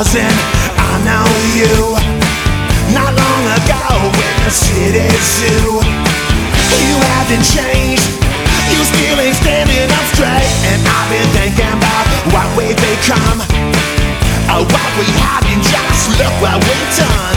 2000, I know you. Not long ago in the city zoo, you haven't changed. You still ain't standing up straight, and I've been thinking about what we've become, or what we haven't. Just look what we've done.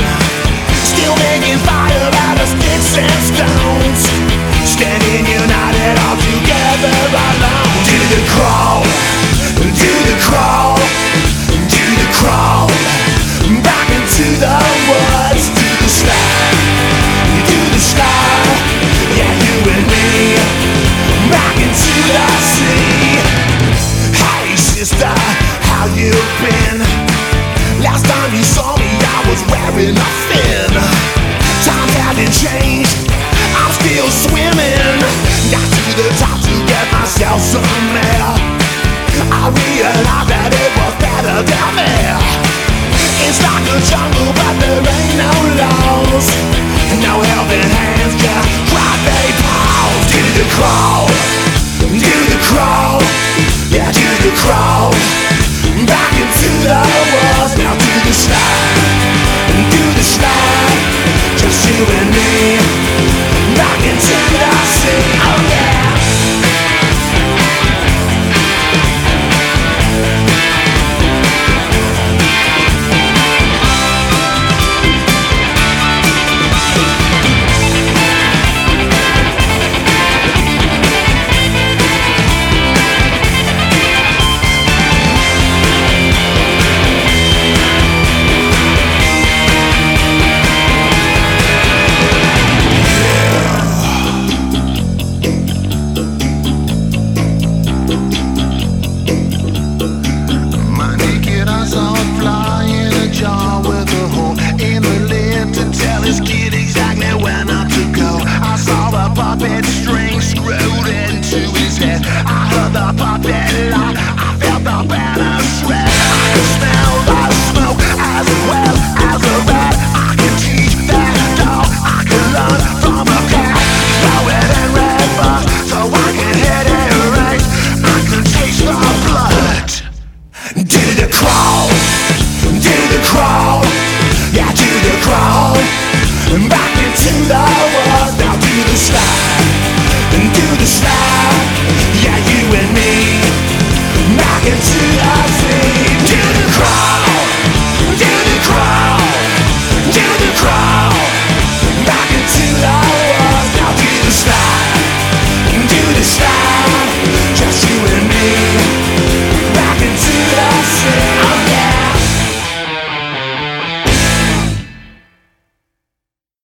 stop it.